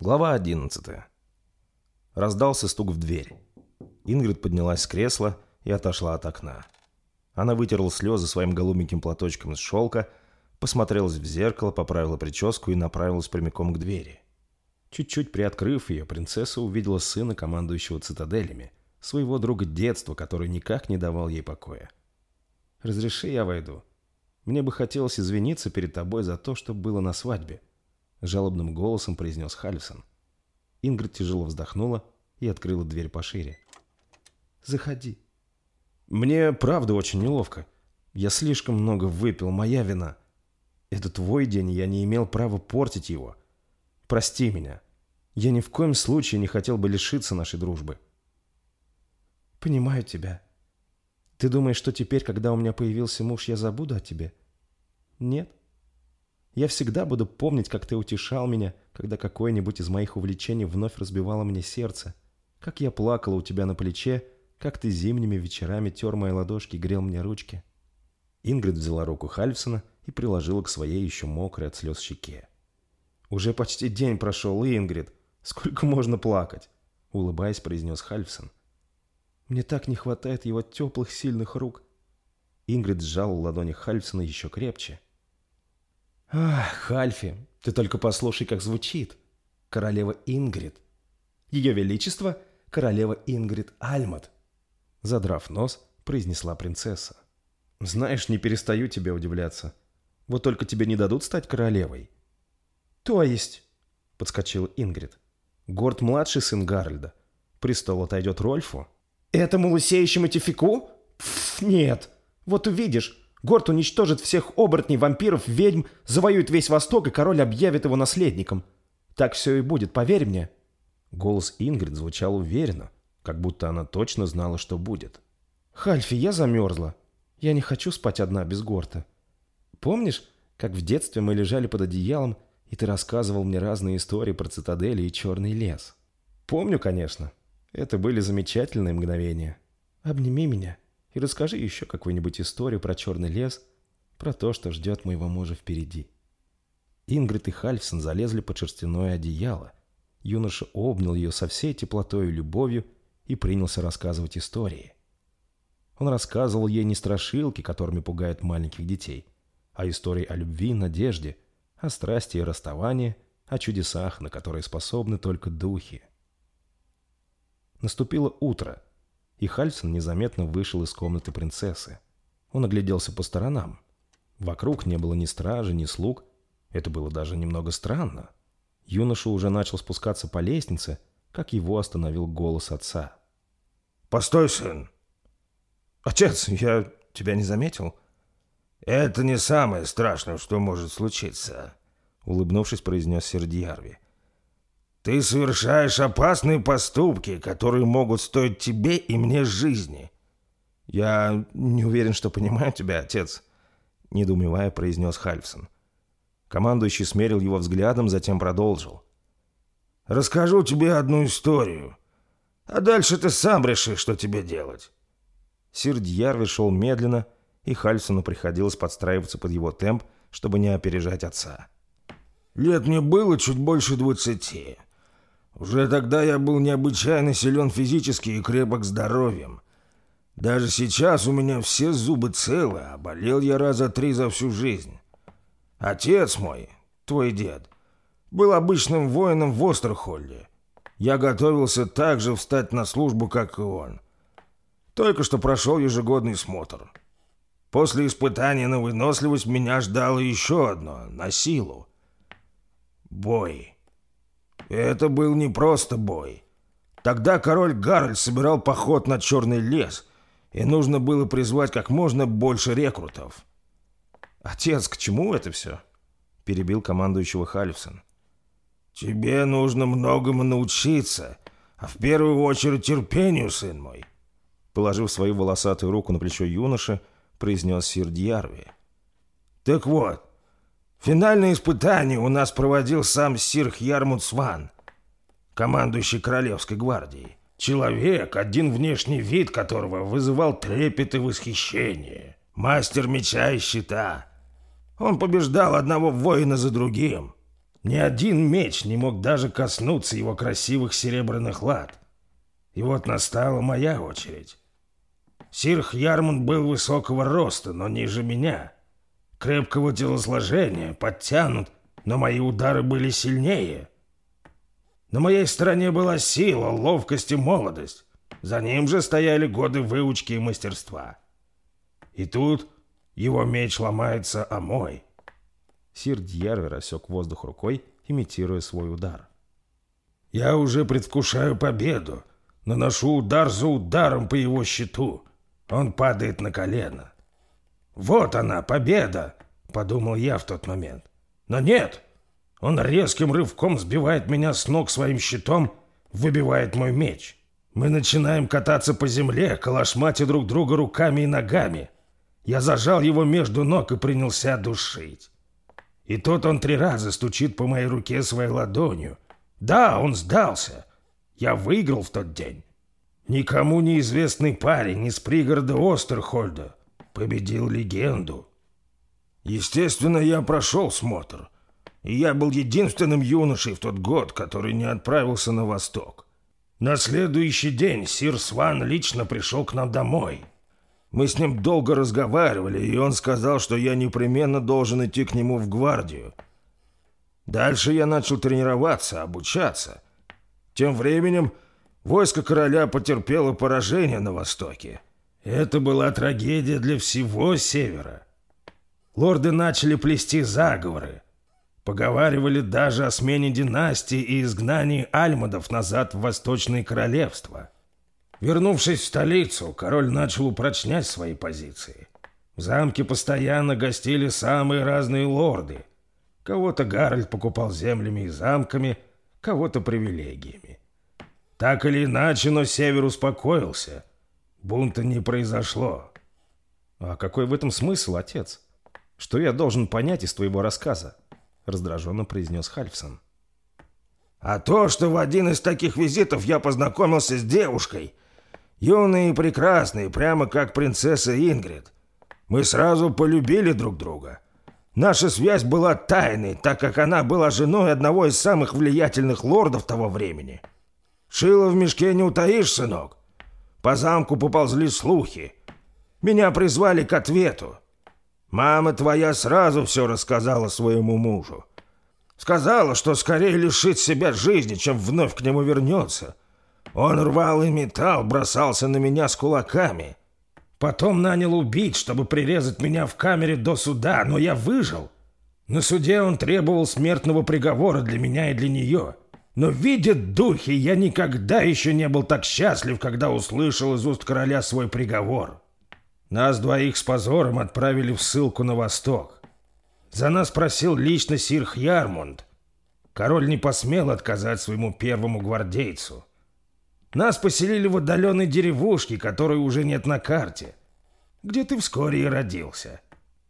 Глава 11. Раздался стук в дверь. Ингрид поднялась с кресла и отошла от окна. Она вытерла слезы своим голубеньким платочком из шелка, посмотрелась в зеркало, поправила прическу и направилась прямиком к двери. Чуть-чуть приоткрыв ее, принцесса увидела сына, командующего цитаделями, своего друга детства, который никак не давал ей покоя. «Разреши, я войду. Мне бы хотелось извиниться перед тобой за то, что было на свадьбе», — жалобным голосом произнес Хальсон. Ингрид тяжело вздохнула и открыла дверь пошире. «Заходи». «Мне правда очень неловко. Я слишком много выпил, моя вина. Это твой день, я не имел права портить его. Прости меня. Я ни в коем случае не хотел бы лишиться нашей дружбы». «Понимаю тебя. Ты думаешь, что теперь, когда у меня появился муж, я забуду о тебе?» «Нет. Я всегда буду помнить, как ты утешал меня, когда какое-нибудь из моих увлечений вновь разбивало мне сердце, как я плакала у тебя на плече, как ты зимними вечерами тер мои ладошки и грел мне ручки». Ингрид взяла руку Хальфсона и приложила к своей еще мокрой от слез щеке. «Уже почти день прошел, Ингрид. Сколько можно плакать?» Улыбаясь, произнес Хальфсон. «Мне так не хватает его теплых, сильных рук». Ингрид сжала ладони Хальфсона еще крепче. «Ах, Хальфи, ты только послушай, как звучит. Королева Ингрид. Ее Величество – королева Ингрид Альмат». Задрав нос, произнесла принцесса. «Знаешь, не перестаю тебе удивляться. Вот только тебе не дадут стать королевой». «То есть?» – подскочила Ингрид. «Горд – младший сын Гарольда. Престол отойдет Рольфу». «Этому лысеющему тифику? Пф, нет. Вот увидишь, Горд уничтожит всех оборотней, вампиров, ведьм, завоюет весь Восток, и король объявит его наследником. Так все и будет, поверь мне». Голос Ингрид звучал уверенно, как будто она точно знала, что будет. «Хальфи, я замерзла. Я не хочу спать одна без Горта. Помнишь, как в детстве мы лежали под одеялом, и ты рассказывал мне разные истории про цитадели и черный лес?» «Помню, конечно. Это были замечательные мгновения. Обними меня» и расскажи еще какую-нибудь историю про черный лес, про то, что ждет моего мужа впереди». Ингрид и Хальфсон залезли под шерстяное одеяло. Юноша обнял ее со всей теплотой и любовью и принялся рассказывать истории. Он рассказывал ей не страшилки, которыми пугают маленьких детей, а истории о любви и надежде, о страсти и расставании, о чудесах, на которые способны только духи. Наступило утро – и Хальсон незаметно вышел из комнаты принцессы. Он огляделся по сторонам. Вокруг не было ни стражи, ни слуг. Это было даже немного странно. Юноша уже начал спускаться по лестнице, как его остановил голос отца. «Постой, сын!» «Отец, я тебя не заметил?» «Это не самое страшное, что может случиться», — улыбнувшись, произнес Сердьярви. Ты совершаешь опасные поступки, которые могут стоить тебе и мне жизни. Я не уверен, что понимаю тебя, отец, недоумевая произнес Хальфсон. Командующий смерил его взглядом, затем продолжил. Расскажу тебе одну историю, а дальше ты сам решишь, что тебе делать. Сир Дьярви шел медленно, и Хальфсону приходилось подстраиваться под его темп, чтобы не опережать отца. Лет мне было чуть больше двадцати. Уже тогда я был необычайно силен физически и крепок здоровьем. Даже сейчас у меня все зубы целы, а болел я раза три за всю жизнь. Отец мой, твой дед, был обычным воином в Остерхолле. Я готовился так же встать на службу, как и он. Только что прошел ежегодный смотр. После испытания на выносливость меня ждало еще одно, на силу. Бой. Это был не просто бой. Тогда король Гарольд собирал поход на Черный лес, и нужно было призвать как можно больше рекрутов. «Отец, к чему это все?» – перебил командующего Халифсон. «Тебе нужно многому научиться, а в первую очередь терпению, сын мой», положив свою волосатую руку на плечо юноши, произнес сир Дьярви. «Так вот, Финальное испытание у нас проводил сам сир Хьярмут Сван, командующий Королевской гвардией. Человек, один внешний вид которого вызывал трепет и восхищение. Мастер меча и щита. Он побеждал одного воина за другим. Ни один меч не мог даже коснуться его красивых серебряных лад. И вот настала моя очередь. Сирх Ярман был высокого роста, но ниже меня. Крепкого телосложения, подтянут, но мои удары были сильнее. На моей стороне была сила, ловкость и молодость. За ним же стояли годы выучки и мастерства. И тут его меч ломается о мой. Сир Дьярвер рассек воздух рукой, имитируя свой удар. «Я уже предвкушаю победу. Наношу удар за ударом по его щиту. Он падает на колено. «Вот она, победа!» — подумал я в тот момент. «Но нет! Он резким рывком сбивает меня с ног своим щитом, выбивает мой меч. Мы начинаем кататься по земле, калашматя друг друга руками и ногами. Я зажал его между ног и принялся душить. И тут он три раза стучит по моей руке своей ладонью. Да, он сдался. Я выиграл в тот день. Никому неизвестный парень из пригорода Остерхольда победил легенду. Естественно, я прошел смотр. И я был единственным юношей в тот год, который не отправился на восток. На следующий день сир Сван лично пришел к нам домой — мы с ним долго разговаривали, и он сказал, что я непременно должен идти к нему в гвардию. Дальше я начал тренироваться, обучаться. Тем временем войско короля потерпело поражение на Востоке. Это была трагедия для всего Севера. Лорды начали плести заговоры. Поговаривали даже о смене династии и изгнании альмадов назад в Восточное Королевство. Вернувшись в столицу, король начал упрочнять свои позиции. В замке постоянно гостили самые разные лорды. Кого-то Гарольд покупал землями и замками, кого-то привилегиями. Так или иначе, но север успокоился. Бунта не произошло. А какой в этом смысл, отец? Что я должен понять из твоего рассказа? Раздраженно произнес Хальфсон. А то, что в один из таких визитов я познакомился с девушкой, Юные и прекрасные, прямо как принцесса Ингрид. Мы сразу полюбили друг друга. Наша связь была тайной, так как она была женой одного из самых влиятельных лордов того времени. Шило в мешке не утаишь, сынок. По замку поползли слухи. Меня призвали к ответу. Мама твоя сразу все рассказала своему мужу. Сказала, что скорее лишит себя жизни, чем вновь к нему вернется — он рвал и металл, бросался на меня с кулаками. Потом нанял убить, чтобы прирезать меня в камере до суда, но я выжил. На суде он требовал смертного приговора для меня и для нее. Но, видят духи, я никогда еще не был так счастлив, когда услышал из уст короля свой приговор. Нас двоих с позором отправили в ссылку на восток. За нас просил лично сир Хьярмунд. Король не посмел отказать своему первому гвардейцу. Нас поселили в отдаленной деревушке, которой уже нет на карте, где ты вскоре и родился.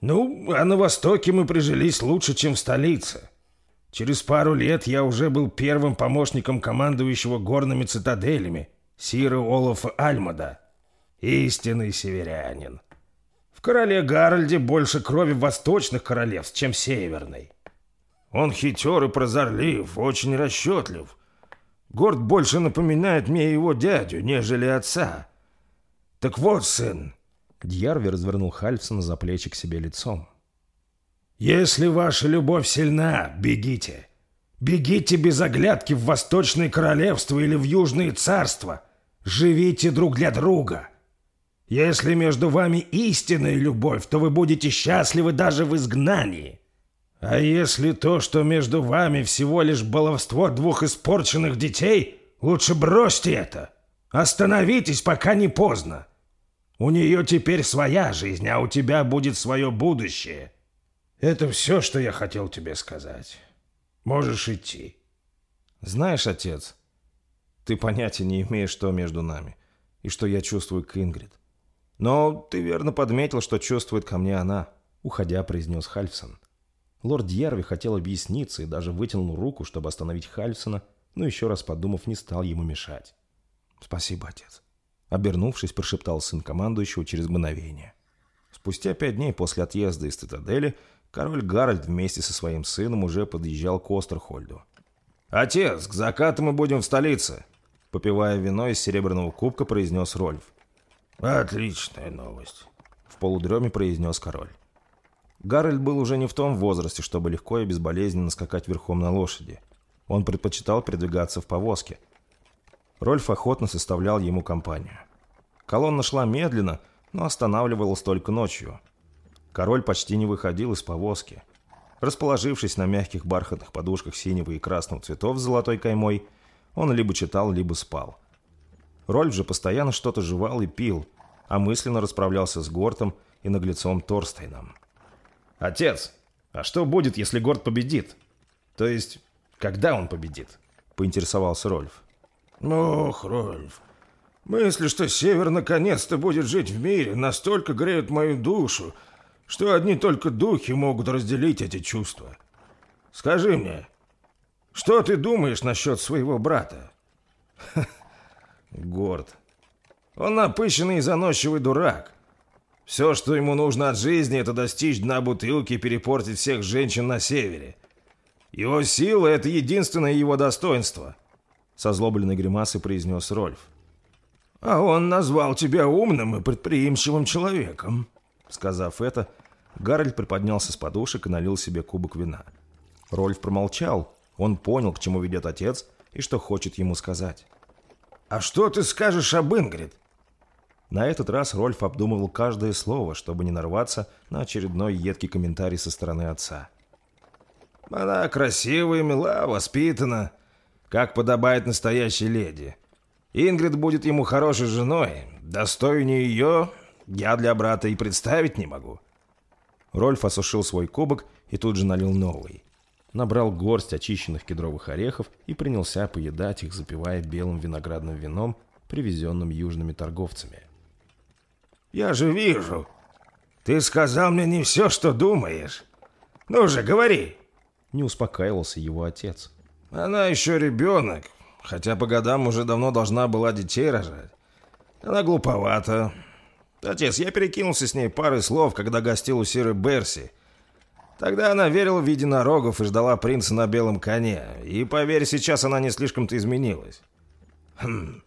Ну, а на Востоке мы прижились лучше, чем в столице. Через пару лет я уже был первым помощником командующего горными цитаделями, Сира Олафа Альмада. Истинный северянин. В короле Гарольде больше крови восточных королевств, чем северной. Он хитер и прозорлив, очень расчетлив, Горд больше напоминает мне его дядю, нежели отца. Так вот, сын. Дьярви развернул Хальфсона за плечи к себе лицом. Если ваша любовь сильна, бегите. Бегите без оглядки в Восточное Королевство или в Южные Царства. Живите друг для друга. Если между вами истинная любовь, то вы будете счастливы даже в изгнании. А если то, что между вами всего лишь баловство двух испорченных детей, лучше бросьте это. Остановитесь, пока не поздно. У нее теперь своя жизнь, а у тебя будет свое будущее. Это все, что я хотел тебе сказать. Можешь идти. Знаешь, отец, ты понятия не имеешь, что между нами, и что я чувствую к Ингрид. Но ты верно подметил, что чувствует ко мне она, уходя, произнес Хальфсон. Лорд Дьярви хотел объясниться и даже вытянул руку, чтобы остановить Хальсона, но еще раз подумав, не стал ему мешать. «Спасибо, отец», — обернувшись, прошептал сын командующего через мгновение. Спустя пять дней после отъезда из цитадели король Гарольд вместе со своим сыном уже подъезжал к Остерхольду. «Отец, к закату мы будем в столице!» Попивая вино из серебряного кубка, произнес Рольф. «Отличная новость!» В полудреме произнес король. Гарольд был уже не в том возрасте, чтобы легко и безболезненно скакать верхом на лошади. Он предпочитал передвигаться в повозке. Рольф охотно составлял ему компанию. Колонна шла медленно, но останавливалась только ночью. Король почти не выходил из повозки. Расположившись на мягких бархатных подушках синего и красного цветов с золотой каймой, он либо читал, либо спал. Рольф же постоянно что-то жевал и пил, а мысленно расправлялся с Гортом и наглецом Торстейном. «Отец, а что будет, если Горд победит? То есть, когда он победит?» — поинтересовался Рольф. «Ох, Рольф, мысли, что Север наконец-то будет жить в мире, настолько греют мою душу, что одни только духи могут разделить эти чувства. Скажи мне, что ты думаешь насчет своего брата? Горд. Он напыщенный и заносчивый дурак. Все, что ему нужно от жизни, это достичь дна бутылки и перепортить всех женщин на севере. Его сила — это единственное его достоинство. Со злобленной гримасой произнес Рольф. А он назвал тебя умным и предприимчивым человеком. Сказав это, Гарольд приподнялся с подушек и налил себе кубок вина. Рольф промолчал. Он понял, к чему ведет отец и что хочет ему сказать. «А что ты скажешь об Ингрид?» На этот раз Рольф обдумывал каждое слово, чтобы не нарваться на очередной едкий комментарий со стороны отца. «Она красивая, мила, воспитана, как подобает настоящей леди. Ингрид будет ему хорошей женой. Достойнее ее я для брата и представить не могу. Рольф осушил свой кубок и тут же налил новый. Набрал горсть очищенных кедровых орехов и принялся поедать их, запивая белым виноградным вином, привезенным южными торговцами. «Я же вижу. Ты сказал мне не все, что думаешь. Ну же, говори!» Не успокаивался его отец. «Она еще ребенок, хотя по годам уже давно должна была детей рожать. Она глуповата, Отец, я перекинулся с ней парой слов, когда гостил у Сиры Берси. Тогда она верила в единорогов и ждала принца на белом коне. И, поверь, сейчас она не слишком-то изменилась. Хм.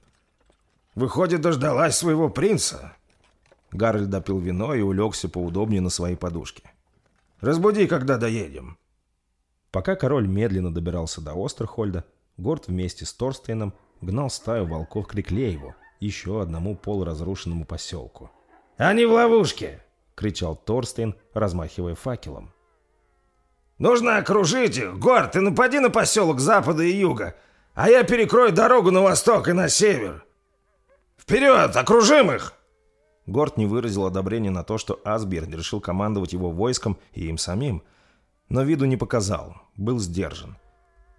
Выходит, дождалась своего принца. Гарольд допил вино и улегся поудобнее на своей подушке. «Разбуди, когда доедем». Пока король медленно добирался до Остерхольда, Горд вместе с Торстейном гнал стаю волков к Реклееву, еще одному полуразрушенному поселку. «Они в ловушке!» — кричал Торстейн, размахивая факелом. «Нужно окружить их! Гор, ты напади на поселок запада и юга, а я перекрою дорогу на восток и на север! Вперед! Окружим их!» Горд не выразил одобрения на то, что Асберн решил командовать его войском и им самим, но виду не показал, был сдержан.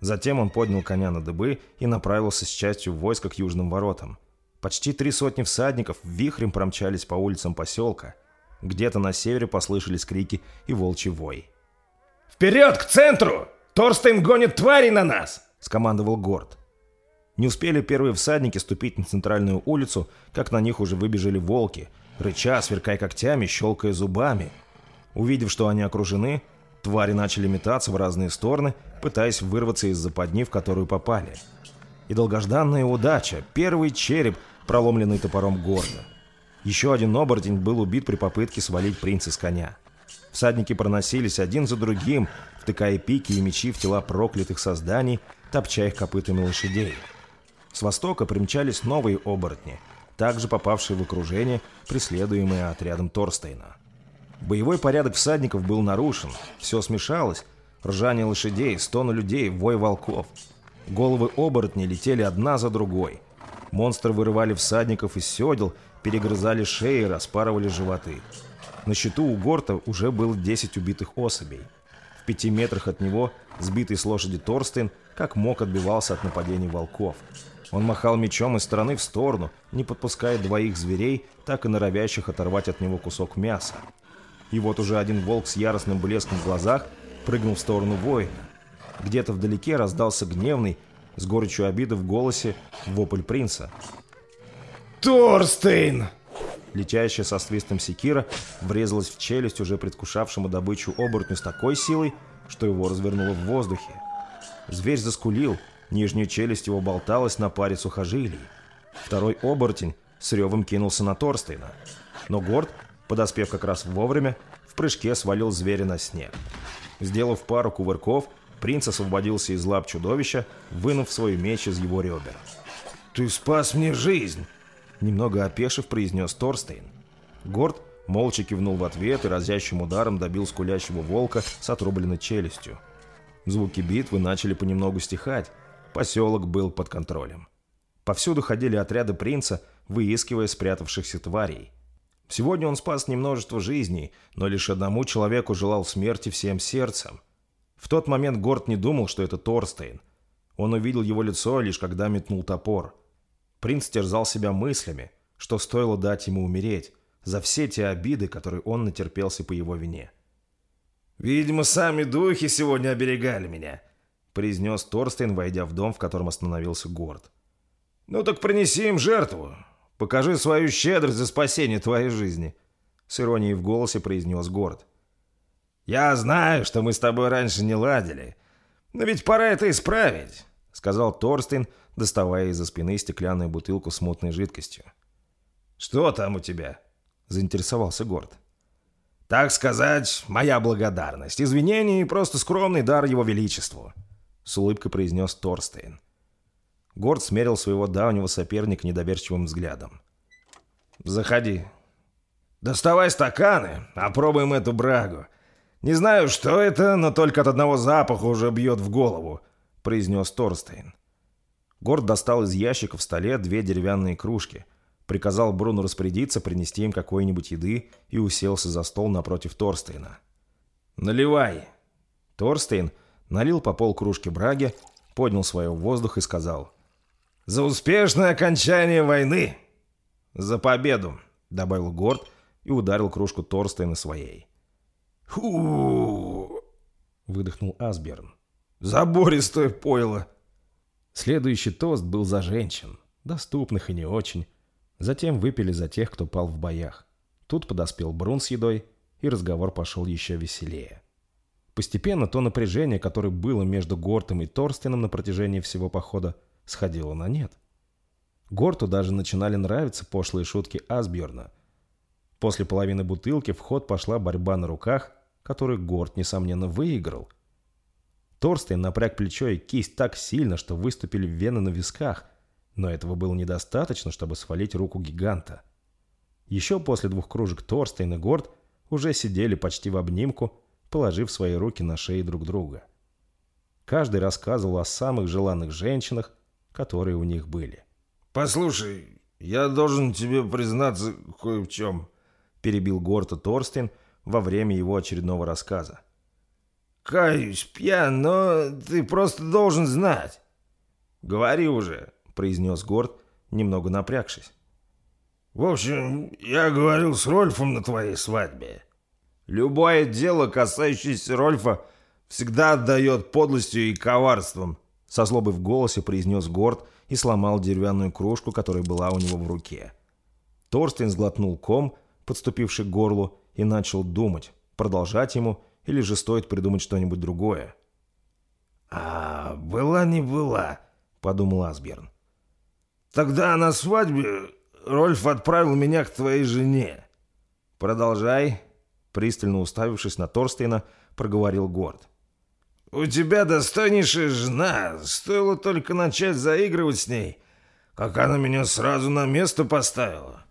Затем он поднял коня на дыбы и направился с частью войска к южным воротам. Почти три сотни всадников вихрем промчались по улицам поселка. Где-то на севере послышались крики и волчий вой. «Вперед, к центру! Торстейн гонит твари на нас!» — скомандовал Горд. Не успели первые всадники ступить на центральную улицу, как на них уже выбежали волки, рыча, сверкая когтями, щелкая зубами. Увидев, что они окружены, твари начали метаться в разные стороны, пытаясь вырваться из западни, в которую попали. И долгожданная удача, первый череп — проломленный топором гордо. Еще один оборотень был убит при попытке свалить принца с коня. Всадники проносились один за другим, втыкая пики и мечи в тела проклятых созданий, топча их копытами лошадей. С востока примчались новые оборотни, также попавшие в окружение, преследуемые отрядом Торстейна. Боевой порядок всадников был нарушен, все смешалось, ржание лошадей, стоны людей, вой волков. Головы оборотней летели одна за другой – Монстры вырывали всадников из седел, перегрызали шеи и распарывали животы. На счету у Горта уже было 10 убитых особей. В пяти метрах от него, сбитый с лошади Торстейн, как мог отбивался от нападений волков. Он махал мечом из стороны в сторону, не подпуская двоих зверей, так и норовящих оторвать от него кусок мяса. И вот уже один волк с яростным блеском в глазах прыгнул в сторону воина. Где-то вдалеке раздался гневный, с горечью обиды в голосе вопль принца. «Торстейн! Летящая со свистом секира врезалась в челюсть уже предвкушавшему добычу оборотню с такой силой, что его развернуло в воздухе. Зверь заскулил, нижняя челюсть его болталась на паре сухожилий. Второй оборотень с ревом кинулся на Торстейна. Но Горд, подоспев как раз вовремя, в прыжке свалил зверя на снег. Сделав пару кувырков, принц освободился из лап чудовища, вынув свой меч из его ребер. «Ты спас мне жизнь!» Немного опешив, произнес Торстейн. Горд молча кивнул в ответ и разящим ударом добил скулящего волка с отрубленной челюстью. Звуки битвы начали понемногу стихать. Поселок был под контролем. Повсюду ходили отряды принца, выискивая спрятавшихся тварей. Сегодня он спас не множество жизней, но лишь одному человеку желал смерти всем сердцем. В тот момент Горд не думал, что это Торстейн. Он увидел его лицо, лишь когда метнул топор. Принц терзал себя мыслями, что стоило дать ему умереть, за все те обиды, которые он натерпелся по его вине. «Видимо, сами духи сегодня оберегали меня», — произнес Торстейн, войдя в дом, в котором остановился Горд. «Ну так принеси им жертву. Покажи свою щедрость за спасение твоей жизни», — с иронией в голосе произнес Горд. «Я знаю, что мы с тобой раньше не ладили, но ведь пора это исправить», — сказал Торстейн, доставая из-за спины стеклянную бутылку с мутной жидкостью. «Что там у тебя?» — заинтересовался Горд. «Так сказать, моя благодарность, извинения и просто скромный дар его величеству», — с улыбкой произнес Торстейн. Горд смерил своего давнего соперника недоверчивым взглядом. «Заходи. Доставай стаканы, опробуем эту брагу. Не знаю, что это, но только от одного запаха уже бьет в голову», — произнес Торстейн. Горд достал из ящика в столе две деревянные кружки, приказал Бруну распорядиться, принести им какой-нибудь еды и уселся за стол напротив Торстейна. «Наливай!» Торстейн налил по пол кружки браги, поднял свое в воздух и сказал — «За успешное окончание войны!» «За победу!» — добавил Горд и ударил кружку Торстейна своей. «Ху!» — выдохнул Асберн. «Забористое пойло!» Следующий тост был за женщин, доступных и не очень. Затем выпили за тех, кто пал в боях. Тут подоспел Брун с едой, и разговор пошел еще веселее. Постепенно то напряжение, которое было между Гортом и Торстеном на протяжении всего похода, сходило на нет. Горту даже начинали нравиться пошлые шутки Асбjörна. После половины бутылки в ход пошла борьба на руках, которую Горт, несомненно, выиграл. Торстейн напряг плечо и кисть так сильно, что выступили вены на висках, но этого было недостаточно, чтобы свалить руку гиганта. Еще после двух кружек Торстейн и Горд уже сидели почти в обнимку, положив свои руки на шеи друг друга. Каждый рассказывал о самых желанных женщинах, которые у них были. «Послушай, я должен тебе признаться кое в чем», — перебил Горта Торстен во время его очередного рассказа. «Каюсь, пьян, но ты просто должен знать». «Говори уже», — произнес Горд, немного напрягшись. «В общем, я говорил с Рольфом на твоей свадьбе. Любое дело, касающееся Рольфа, всегда отдает подлостью и коварством», со злобой в голосе произнес Горд и сломал деревянную кружку, которая была у него в руке. Торстен сглотнул ком, подступивший к горлу, и начал думать, продолжать ему или же стоит придумать что-нибудь другое. «А, была не была», — подумал Асберн. «Тогда на свадьбе Рольф отправил меня к твоей жене». «Продолжай», — пристально уставившись на Торстейна, проговорил Горд. У тебя достойнейшая жена. Стоило только начать заигрывать с ней, как она меня сразу на место поставила.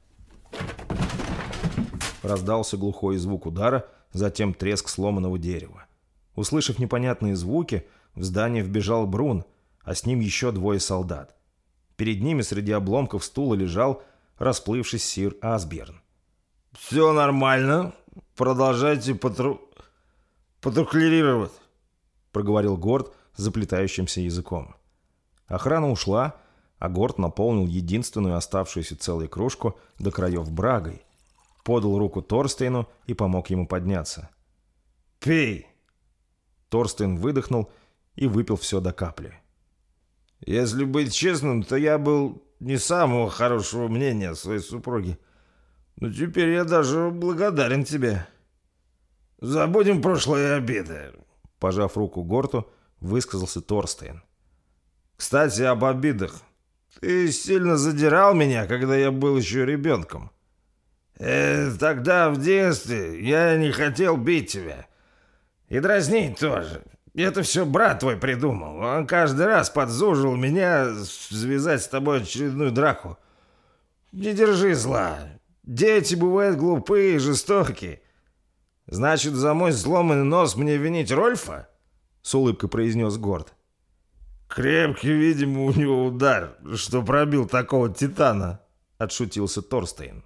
Раздался глухой звук удара, затем треск сломанного дерева. Услышав непонятные звуки, в здание вбежал Брун, а с ним еще двое солдат. Перед ними среди обломков стула лежал расплывшись сир Асберн. «Все нормально. Продолжайте патру... патрулировать проговорил Горд заплетающимся языком. Охрана ушла, а Горд наполнил единственную оставшуюся целую кружку до краев брагой, подал руку Торстейну и помог ему подняться. «Пей!» Торстейн выдохнул и выпил все до капли. «Если быть честным, то я был не самого хорошего мнения о своей супруге. Ну, теперь я даже благодарен тебе. Забудем прошлые обиды. Пожав руку Горту, высказался Торстейн. Кстати, об обидах. Ты сильно задирал меня, когда я был еще ребенком. Э, тогда, в детстве, я не хотел бить тебя. И дразнить тоже. Это все брат твой придумал. Он каждый раз подзужил меня связать с тобой очередную драку. Не держи зла. Дети бывают глупые и жестокие. Значит, за мой сломанный нос мне винить Рольфа? С улыбкой произнес Горд. Крепкий, видимо, у него удар, что пробил такого титана, отшутился Торстейн.